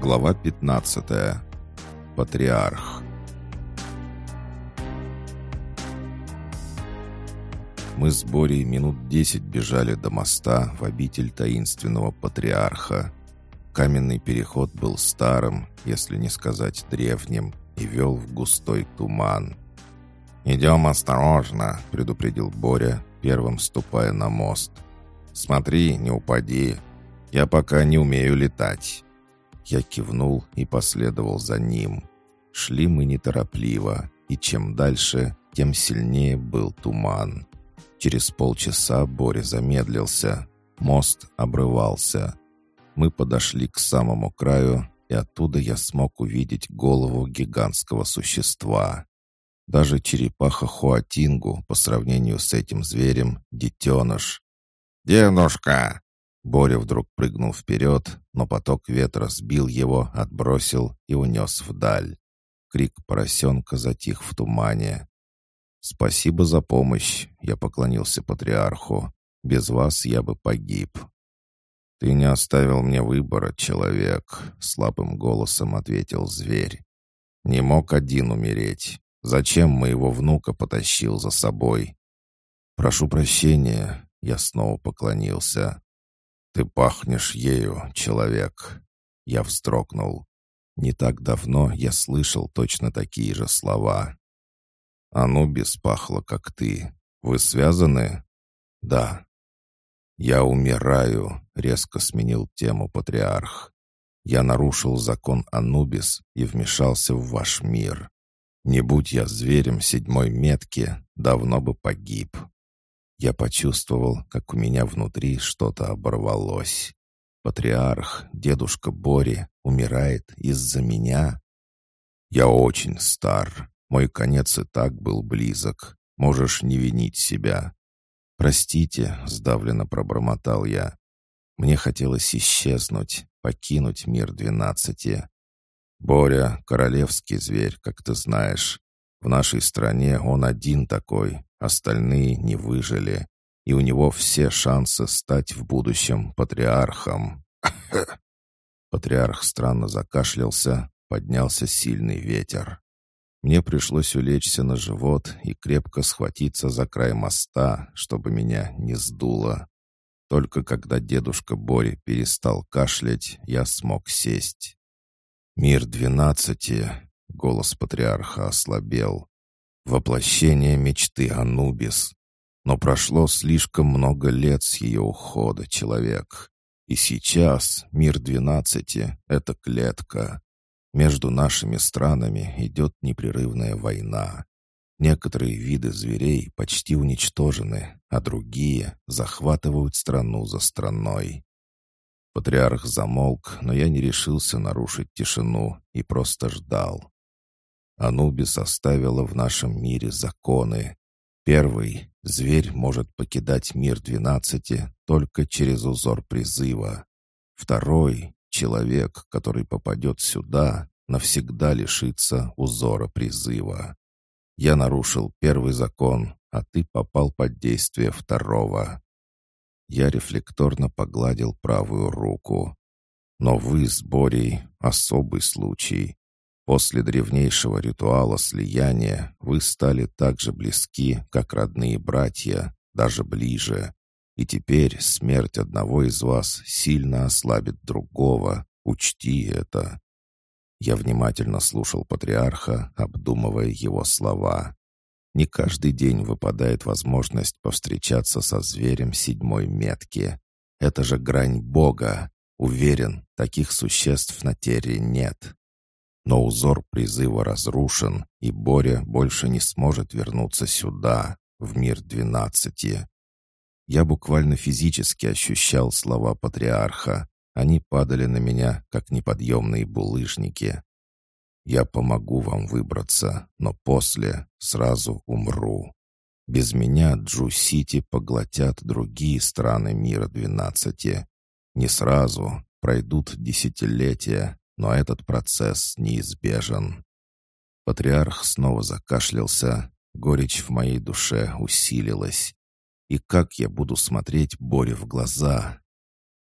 Глава 15. Патриарх. Мы с Борей минут десять бежали до моста в обитель таинственного патриарха. Каменный переход был старым, если не сказать древним, и вел в густой туман. «Идем осторожно», — предупредил Боря, первым ступая на мост. «Смотри, не упади. Я пока не умею летать». Я кивнул и последовал за ним. Шли мы неторопливо, и чем дальше, тем сильнее был туман. Через полчаса Боря замедлился. Мост обрывался. Мы подошли к самому краю, и оттуда я смог увидеть голову гигантского существа. Даже черепаха Хуатингу по сравнению с этим зверем — детеныш. «Дедушка!» Боря вдруг прыгнул вперед, но поток ветра сбил его, отбросил и унес вдаль. Крик поросенка затих в тумане. «Спасибо за помощь», — я поклонился патриарху. «Без вас я бы погиб». «Ты не оставил мне выбора, человек», — слабым голосом ответил зверь. «Не мог один умереть. Зачем моего внука потащил за собой?» «Прошу прощения», — я снова поклонился. «Ты пахнешь ею, человек!» Я вздрогнул. Не так давно я слышал точно такие же слова. «Анубис пахло, как ты. Вы связаны?» «Да». «Я умираю», — резко сменил тему патриарх. «Я нарушил закон Анубис и вмешался в ваш мир. Не будь я зверем седьмой метки, давно бы погиб. Я почувствовал, как у меня внутри что-то оборвалось. Патриарх, дедушка Бори, умирает из-за меня? Я очень стар. Мой конец и так был близок. Можешь не винить себя. «Простите», — сдавленно пробормотал я. Мне хотелось исчезнуть, покинуть мир двенадцати. Боря — королевский зверь, как ты знаешь. В нашей стране он один такой, остальные не выжили, и у него все шансы стать в будущем патриархом. Патриарх странно закашлялся, поднялся сильный ветер. Мне пришлось улечься на живот и крепко схватиться за край моста, чтобы меня не сдуло. Только когда дедушка Бори перестал кашлять, я смог сесть. «Мир двенадцати!» — голос патриарха ослабел. Воплощение мечты Анубис. Но прошло слишком много лет с ее ухода, человек. И сейчас мир двенадцати — это клетка. Между нашими странами идет непрерывная война. Некоторые виды зверей почти уничтожены, а другие захватывают страну за страной. Патриарх замолк, но я не решился нарушить тишину и просто ждал. Анубис оставила в нашем мире законы. Первый — зверь может покидать мир двенадцати только через узор призыва. Второй — человек, который попадет сюда, навсегда лишится узора призыва. Я нарушил первый закон, а ты попал под действие второго. Я рефлекторно погладил правую руку. Но вы с Борей — особый случай. После древнейшего ритуала слияния вы стали так же близки, как родные братья, даже ближе. И теперь смерть одного из вас сильно ослабит другого. Учти это. Я внимательно слушал патриарха, обдумывая его слова. Не каждый день выпадает возможность повстречаться со зверем седьмой метки. Это же грань Бога. Уверен, таких существ на Терре нет. Но узор призыва разрушен, и Боря больше не сможет вернуться сюда, в мир двенадцати. Я буквально физически ощущал слова патриарха. Они падали на меня, как неподъемные булыжники. Я помогу вам выбраться, но после сразу умру. Без меня Джу-Сити поглотят другие страны мира двенадцати. Не сразу, пройдут десятилетия, но этот процесс неизбежен. Патриарх снова закашлялся, горечь в моей душе усилилась. И как я буду смотреть Боре в глаза?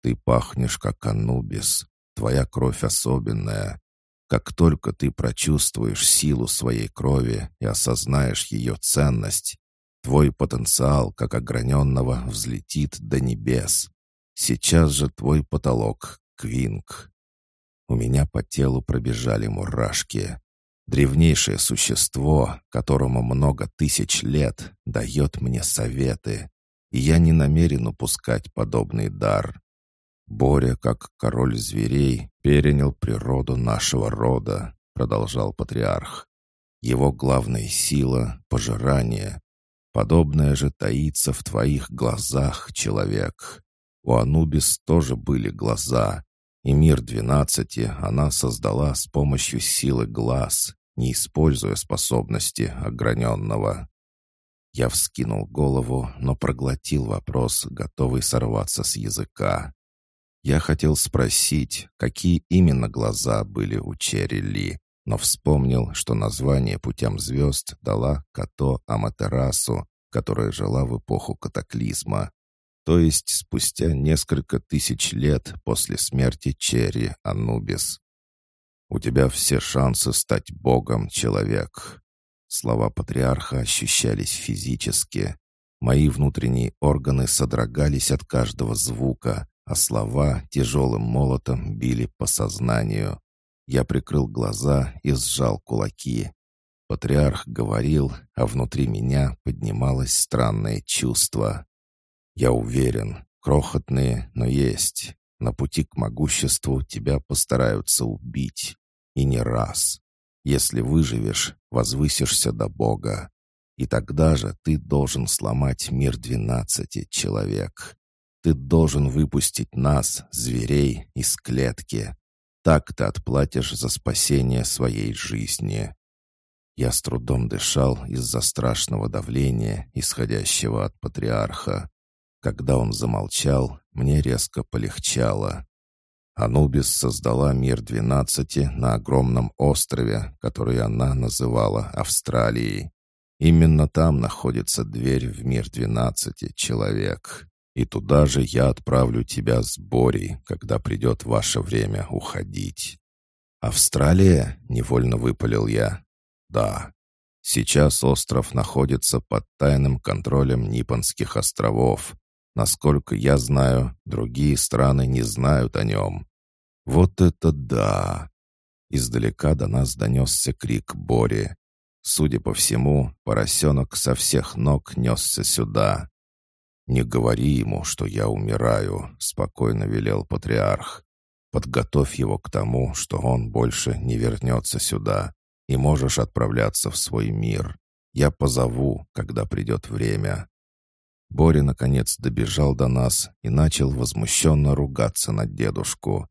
Ты пахнешь, как Анубис. твоя кровь особенная. Как только ты прочувствуешь силу своей крови и осознаешь ее ценность, твой потенциал, как ограненного, взлетит до небес. Сейчас же твой потолок — Квинг. У меня по телу пробежали мурашки. Древнейшее существо, которому много тысяч лет, дает мне советы, и я не намерен упускать подобный дар. Боря, как король зверей, перенял природу нашего рода, продолжал патриарх. Его главная сила — пожирание. Подобное же таится в твоих глазах, человек. У Анубис тоже были глаза, и мир двенадцати она создала с помощью силы глаз, не используя способности ограненного. Я вскинул голову, но проглотил вопрос, готовый сорваться с языка. Я хотел спросить, какие именно глаза были у Черри Ли, но вспомнил, что название «Путям звезд» дала Като Аматерасу, которая жила в эпоху катаклизма, то есть спустя несколько тысяч лет после смерти Черри Анубис. «У тебя все шансы стать богом, человек». Слова патриарха ощущались физически. Мои внутренние органы содрогались от каждого звука, а слова тяжелым молотом били по сознанию. Я прикрыл глаза и сжал кулаки. Патриарх говорил, а внутри меня поднималось странное чувство. Я уверен, крохотные, но есть. На пути к могуществу тебя постараются убить. И не раз. Если выживешь, возвысишься до Бога. И тогда же ты должен сломать мир двенадцати человек. Ты должен выпустить нас, зверей, из клетки. Так ты отплатишь за спасение своей жизни. Я с трудом дышал из-за страшного давления, исходящего от патриарха. Когда он замолчал, мне резко полегчало. Анубис создала мир двенадцати на огромном острове, который она называла Австралией. Именно там находится дверь в мир двенадцати человек. И туда же я отправлю тебя с Борей, когда придет ваше время уходить». «Австралия?» — невольно выпалил я. «Да. Сейчас остров находится под тайным контролем Ниппонских островов. Насколько я знаю, другие страны не знают о нем». «Вот это да!» Издалека до нас донесся крик Бори. Судя по всему, поросенок со всех ног несся сюда. «Не говори ему, что я умираю», — спокойно велел патриарх. «Подготовь его к тому, что он больше не вернется сюда, и можешь отправляться в свой мир. Я позову, когда придет время». Боря, наконец, добежал до нас и начал возмущенно ругаться на дедушку.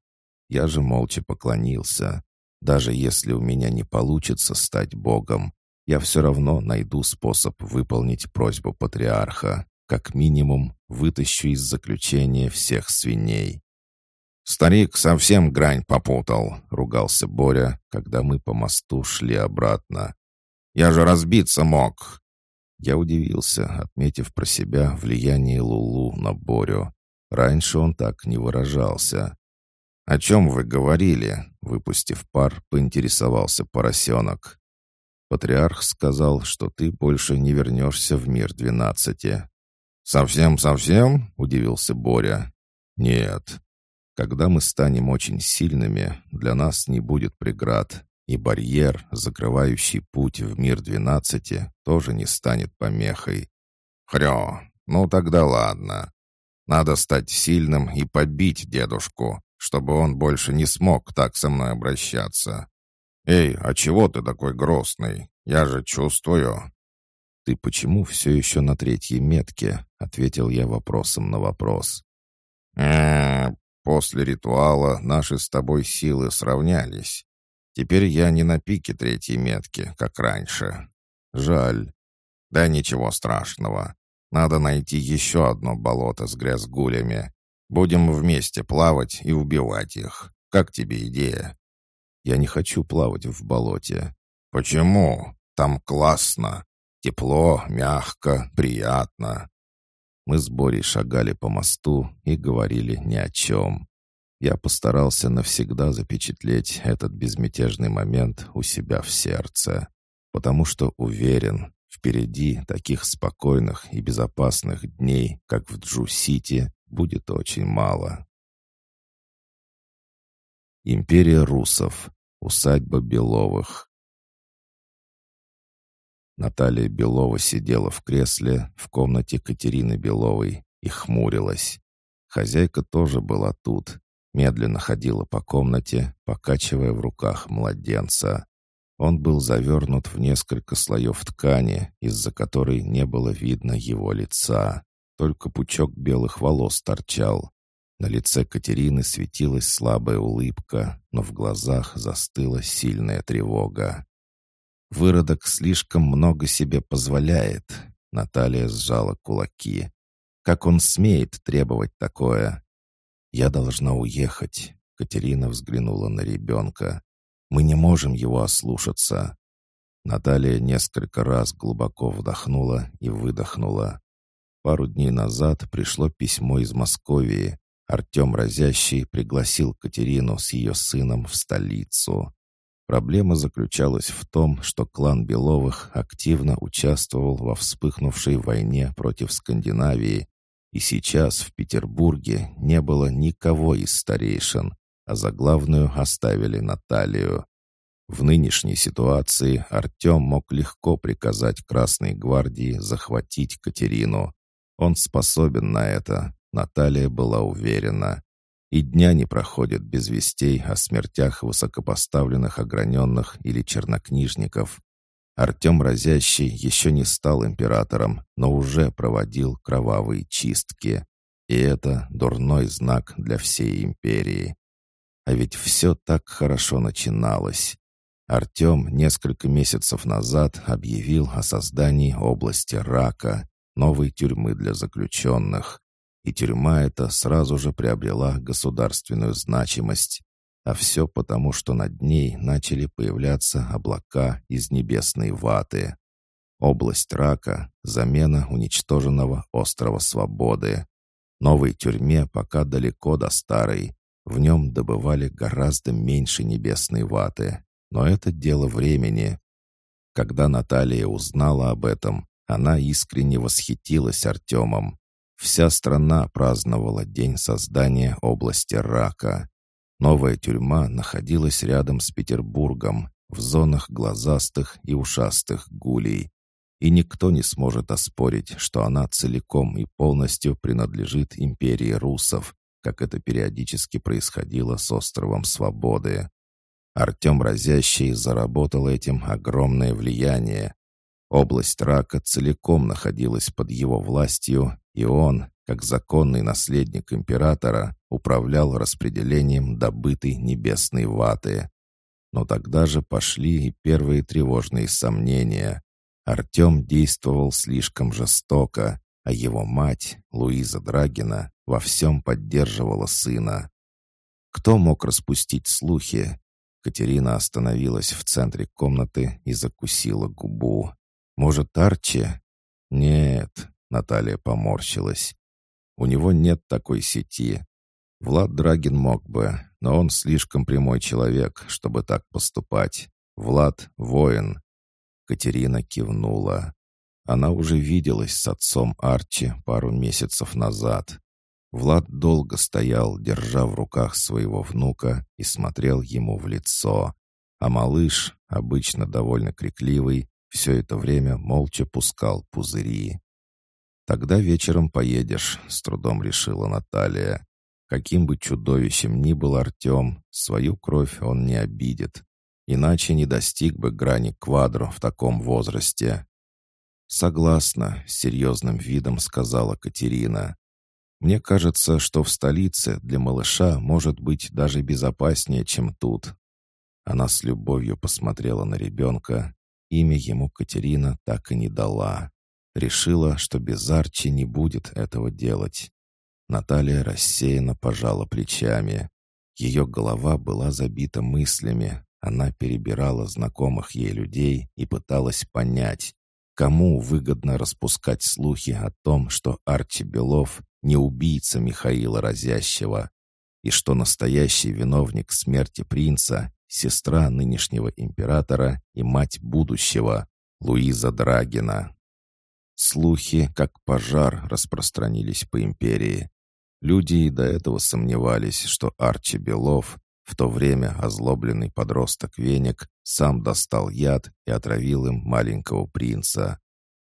Я же молча поклонился. Даже если у меня не получится стать богом, я все равно найду способ выполнить просьбу патриарха. Как минимум, вытащу из заключения всех свиней. «Старик совсем грань попутал», — ругался Боря, когда мы по мосту шли обратно. «Я же разбиться мог». Я удивился, отметив про себя влияние Лулу на Борю. Раньше он так не выражался. «О чем вы говорили?» — выпустив пар, поинтересовался поросенок. «Патриарх сказал, что ты больше не вернешься в мир двенадцати. «Совсем-совсем?» — удивился Боря. «Нет. Когда мы станем очень сильными, для нас не будет преград, и барьер, закрывающий путь в мир двенадцати, тоже не станет помехой». «Хрё, ну тогда ладно. Надо стать сильным и побить дедушку, чтобы он больше не смог так со мной обращаться. Эй, а чего ты такой грустный? Я же чувствую». «Ты почему все еще на третьей метке?» — ответил я вопросом на вопрос. э после ритуала наши с тобой силы сравнялись. Теперь я не на пике третьей метки, как раньше. Жаль. Да ничего страшного. Надо найти еще одно болото с грязгулями. Будем вместе плавать и убивать их. Как тебе идея?» «Я не хочу плавать в болоте». «Почему? Там классно. Тепло, мягко, приятно. Мы с Борей шагали по мосту и говорили ни о чем. Я постарался навсегда запечатлеть этот безмятежный момент у себя в сердце, потому что уверен, впереди таких спокойных и безопасных дней, как в Джу-Сити, будет очень мало. Империя русов. Усадьба Беловых. Наталья Белова сидела в кресле в комнате Катерины Беловой и хмурилась. Хозяйка тоже была тут, медленно ходила по комнате, покачивая в руках младенца. Он был завернут в несколько слоев ткани, из-за которой не было видно его лица. Только пучок белых волос торчал. На лице Катерины светилась слабая улыбка, но в глазах застыла сильная тревога. «Выродок слишком много себе позволяет», — Наталья сжала кулаки. «Как он смеет требовать такое? «Я должна уехать», — Катерина взглянула на ребенка. «Мы не можем его ослушаться». Наталья несколько раз глубоко вдохнула и выдохнула. Пару дней назад пришло письмо из Московии. Артем Разящий пригласил Катерину с ее сыном в столицу. Проблема заключалась в том, что клан Беловых активно участвовал во вспыхнувшей войне против Скандинавии и сейчас в Петербурге не было никого из старейшин, а за главную оставили Наталью. В нынешней ситуации Артем мог легко приказать Красной гвардии захватить Катерину. Он способен на это, Наталья была уверена. И дня не проходит без вестей о смертях высокопоставленных ограненных или чернокнижников. Артем Разящий еще не стал императором, но уже проводил кровавые чистки. И это дурной знак для всей империи. А ведь все так хорошо начиналось. Артем несколько месяцев назад объявил о создании области рака, новой тюрьмы для заключенных. И тюрьма эта сразу же приобрела государственную значимость. А все потому, что над ней начали появляться облака из небесной ваты. Область рака — замена уничтоженного острова Свободы. Новой тюрьме пока далеко до старой. В нем добывали гораздо меньше небесной ваты. Но это дело времени. Когда Наталья узнала об этом, она искренне восхитилась Артемом. Вся страна праздновала день создания области рака. Новая тюрьма находилась рядом с Петербургом, в зонах глазастых и ушастых гулей. И никто не сможет оспорить, что она целиком и полностью принадлежит империи русов, как это периодически происходило с островом Свободы. Артем Разящий заработал этим огромное влияние. Область рака целиком находилась под его властью, и он, как законный наследник императора, управлял распределением добытой небесной ваты. Но тогда же пошли и первые тревожные сомнения. Артем действовал слишком жестоко, а его мать, Луиза Драгина, во всем поддерживала сына. Кто мог распустить слухи? Катерина остановилась в центре комнаты и закусила губу. «Может, Арчи?» «Нет», — Наталья поморщилась. «У него нет такой сети. Влад Драгин мог бы, но он слишком прямой человек, чтобы так поступать. Влад — воин. Катерина кивнула. Она уже виделась с отцом Арчи пару месяцев назад. Влад долго стоял, держа в руках своего внука и смотрел ему в лицо. А малыш, обычно довольно крикливый, все это время молча пускал пузыри. «Тогда вечером поедешь», — с трудом решила Наталья. Каким бы чудовищем ни был Артем, свою кровь он не обидит. Иначе не достиг бы грани квадру в таком возрасте. «Согласна», — с серьезным видом сказала Катерина. «Мне кажется, что в столице для малыша может быть даже безопаснее, чем тут». Она с любовью посмотрела на ребенка. Имя ему Катерина так и не дала. Решила, что без Арчи не будет этого делать. Наталья рассеянно пожала плечами. Ее голова была забита мыслями. Она перебирала знакомых ей людей и пыталась понять, кому выгодно распускать слухи о том, что Арчи Белов не убийца Михаила Разящего. и что настоящий виновник смерти принца — сестра нынешнего императора и мать будущего, Луиза Драгина. Слухи, как пожар, распространились по империи. Люди и до этого сомневались, что Арчи Белов, в то время озлобленный подросток Веник, сам достал яд и отравил им маленького принца.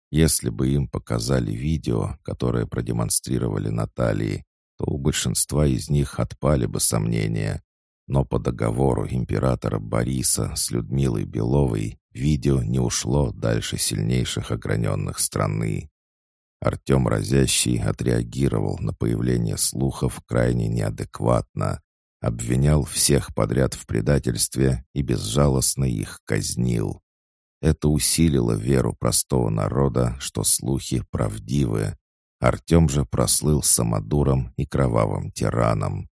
Если бы им показали видео, которое продемонстрировали Натальи, то у большинства из них отпали бы сомнения. Но по договору императора Бориса с Людмилой Беловой видео не ушло дальше сильнейших ограненных страны. Артем Разящий отреагировал на появление слухов крайне неадекватно, обвинял всех подряд в предательстве и безжалостно их казнил. Это усилило веру простого народа, что слухи правдивы. Артем же прослыл самодуром и кровавым тираном.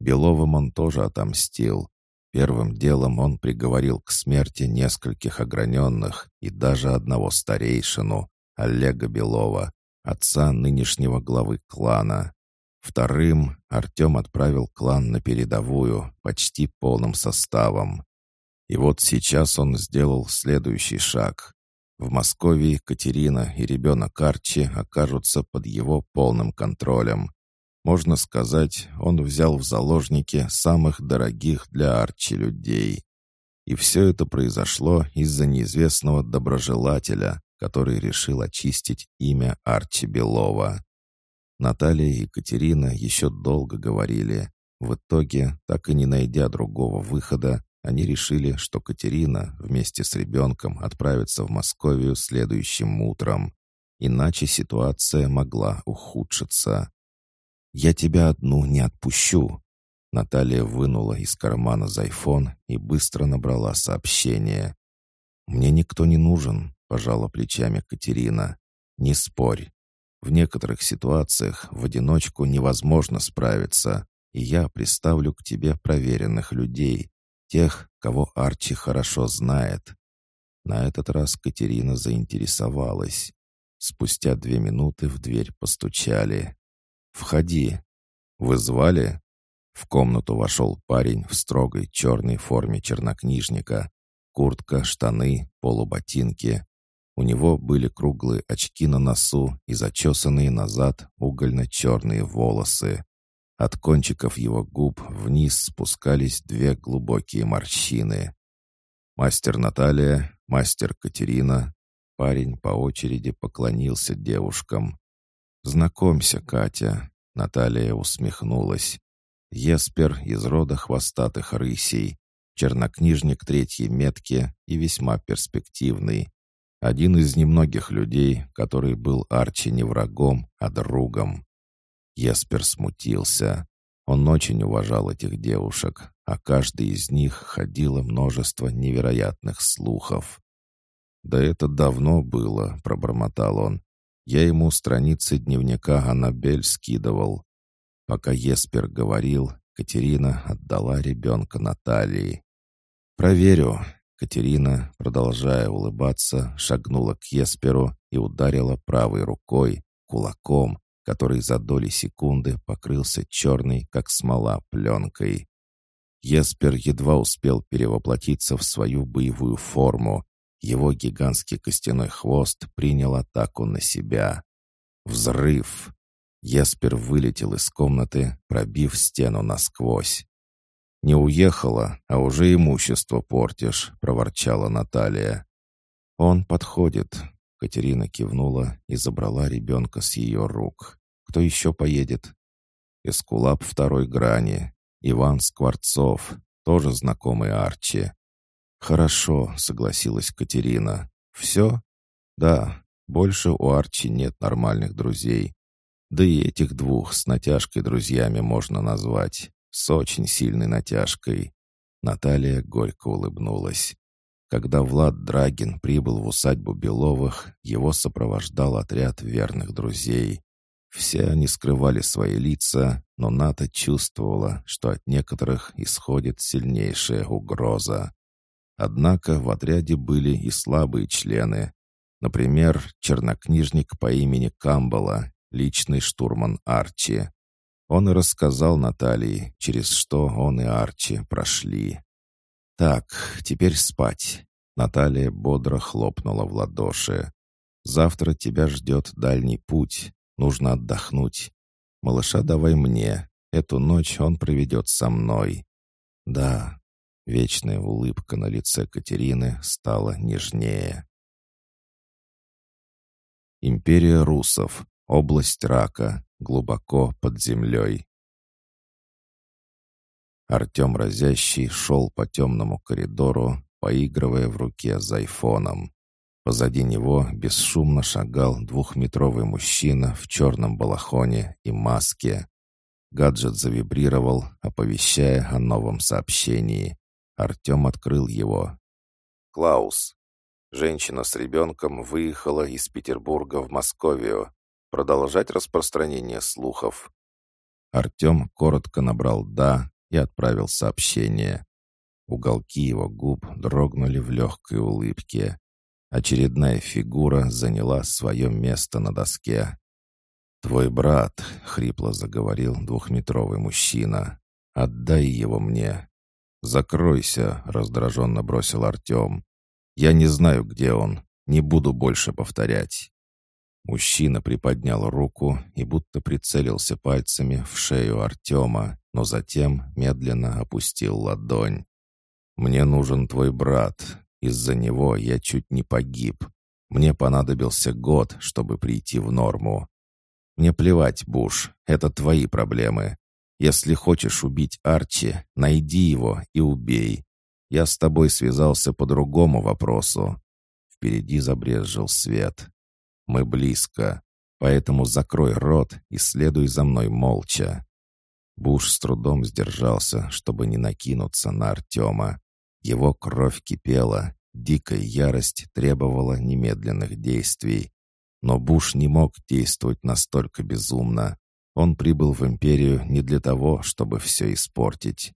Беловым он тоже отомстил. Первым делом он приговорил к смерти нескольких ограненных и даже одного старейшину, Олега Белова, отца нынешнего главы клана. Вторым Артем отправил клан на передовую почти полным составом. И вот сейчас он сделал следующий шаг. В Москве Катерина и ребенок Арчи окажутся под его полным контролем. Можно сказать, он взял в заложники самых дорогих для Арчи людей. И все это произошло из-за неизвестного доброжелателя, который решил очистить имя Арчи Белова. Наталья и Екатерина еще долго говорили. В итоге, так и не найдя другого выхода, они решили, что Катерина вместе с ребенком отправится в Московию следующим утром. Иначе ситуация могла ухудшиться. «Я тебя одну не отпущу». Наталья вынула из кармана зайфон и быстро набрала сообщение. «Мне никто не нужен», — пожала плечами Катерина. «Не спорь. В некоторых ситуациях в одиночку невозможно справиться, и я приставлю к тебе проверенных людей, тех, кого Арчи хорошо знает». На этот раз Катерина заинтересовалась. Спустя две минуты в дверь постучали. «Входи». «Вы звали?» В комнату вошел парень в строгой черной форме чернокнижника. Куртка, штаны, полуботинки. У него были круглые очки на носу и зачесанные назад угольно-черные волосы. От кончиков его губ вниз спускались две глубокие морщины. Мастер Наталья, мастер Катерина. Парень по очереди поклонился девушкам. «Знакомься, Катя», — Наталья усмехнулась. «Еспер из рода хвостатых рысей, чернокнижник третьей метки и весьма перспективный. Один из немногих людей, который был Арчи не врагом, а другом». Еспер смутился. Он очень уважал этих девушек, а каждой из них ходило множество невероятных слухов. «Да это давно было», — пробормотал он. Я ему страницы дневника Аннабель скидывал. Пока Еспер говорил, Катерина отдала ребенка Натальи. «Проверю». Катерина, продолжая улыбаться, шагнула к Есперу и ударила правой рукой, кулаком, который за доли секунды покрылся черной, как смола, пленкой. Еспер едва успел перевоплотиться в свою боевую форму, его гигантский костяной хвост принял атаку на себя. Взрыв! Еспер вылетел из комнаты, пробив стену насквозь. «Не уехала, а уже имущество портишь», — проворчала Наталья. «Он подходит», — Катерина кивнула и забрала ребенка с ее рук. «Кто еще поедет?» «Эскулап второй грани, Иван Скворцов, тоже знакомый Арчи. «Хорошо», — согласилась Катерина. «Все?» «Да, больше у Арчи нет нормальных друзей. Да и этих двух с натяжкой друзьями можно назвать. С очень сильной натяжкой». Наталья горько улыбнулась. Когда Влад Драгин прибыл в усадьбу Беловых, его сопровождал отряд верных друзей. Все они скрывали свои лица, но Ната чувствовала, что от некоторых исходит сильнейшая угроза. Однако в отряде были и слабые члены. Например, чернокнижник по имени Камбала, личный штурман Арчи. Он и рассказал Наталье, через что он и Арчи прошли. «Так, теперь спать». Наталья бодро хлопнула в ладоши. «Завтра тебя ждет дальний путь. Нужно отдохнуть. Малыша давай мне. Эту ночь он проведет со мной». «Да». Вечная улыбка на лице Катерины стала нежнее. Империя русов. Область рака. Глубоко под землей. Артем Разящий шел по темному коридору, поигрывая в руке с айфоном. Позади него бесшумно шагал двухметровый мужчина в черном балахоне и маске. Гаджет завибрировал, оповещая о новом сообщении. Артем открыл его. «Клаус, женщина с ребенком выехала из Петербурга в Московию. Продолжать распространение слухов?» Артем коротко набрал «да» и отправил сообщение. Уголки его губ дрогнули в легкой улыбке. Очередная фигура заняла свое место на доске. «Твой брат», — хрипло заговорил двухметровый мужчина, — «отдай его мне». «Закройся», — раздраженно бросил Артем. «Я не знаю, где он. Не буду больше повторять». Мужчина приподнял руку и будто прицелился пальцами в шею Артема, но затем медленно опустил ладонь. «Мне нужен твой брат. Из-за него я чуть не погиб. Мне понадобился год, чтобы прийти в норму. Мне плевать, Буш, это твои проблемы. Если хочешь убить Арчи, найди его и убей. Я с тобой связался по другому вопросу». Впереди забрезжил свет. «Мы близко, поэтому закрой рот и следуй за мной молча». Буш с трудом сдержался, чтобы не накинуться на Артема. Его кровь кипела, дикая ярость требовала немедленных действий. Но Буш не мог действовать настолько безумно. Он прибыл в империю не для того, чтобы все испортить.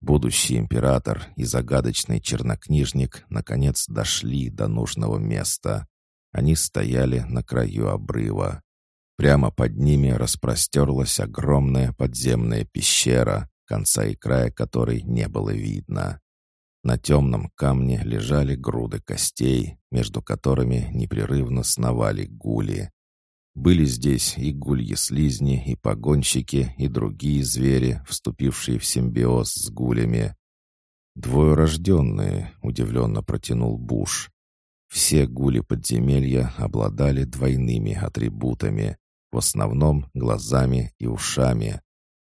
Будущий император и загадочный чернокнижник наконец дошли до нужного места. Они стояли на краю обрыва. Прямо под ними распростерлась огромная подземная пещера, конца и края которой не было видно. На темном камне лежали груды костей, между которыми непрерывно сновали гули. Были здесь и гульи-слизни, и погонщики, и другие звери, вступившие в симбиоз с гулями. «Двое рожденные», — удивленно протянул Буш. Все гули подземелья обладали двойными атрибутами, в основном глазами и ушами.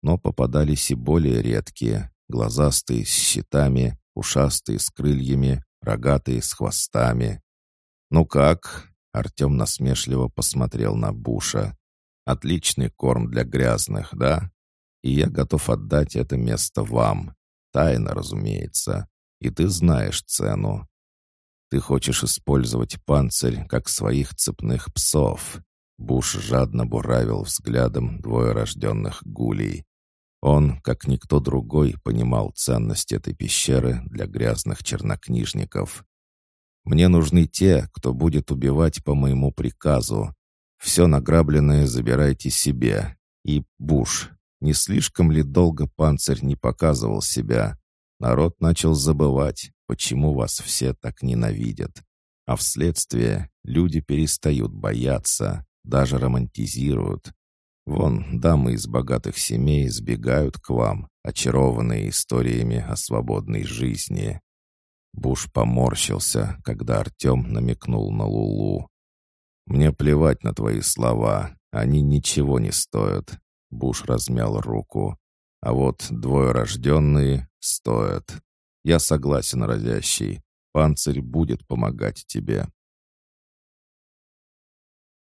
Но попадались и более редкие, глазастые с щитами, ушастые с крыльями, рогатые с хвостами. «Ну как?» — Артем насмешливо посмотрел на Буша. «Отличный корм для грязных, да? И я готов отдать это место вам. Тайно, разумеется. И ты знаешь цену. Ты хочешь использовать панцирь, как своих цепных псов». Буш жадно буравил взглядом двое рожденных гулей. Он, как никто другой, понимал ценность этой пещеры для грязных чернокнижников. «Мне нужны те, кто будет убивать по моему приказу. Все награбленное забирайте себе. И, Буш, не слишком ли долго панцирь не показывал себя? Народ начал забывать, почему вас все так ненавидят. А вследствие люди перестают бояться, даже романтизируют. Вон, дамы из богатых семей сбегают к вам, очарованные историями о свободной жизни. Буш поморщился, когда Артем намекнул на Лулу. «Мне плевать на твои слова, они ничего не стоят». Буш размял руку. «А вот двое рожденные стоят. Я согласен, разящий. Панцирь будет помогать тебе».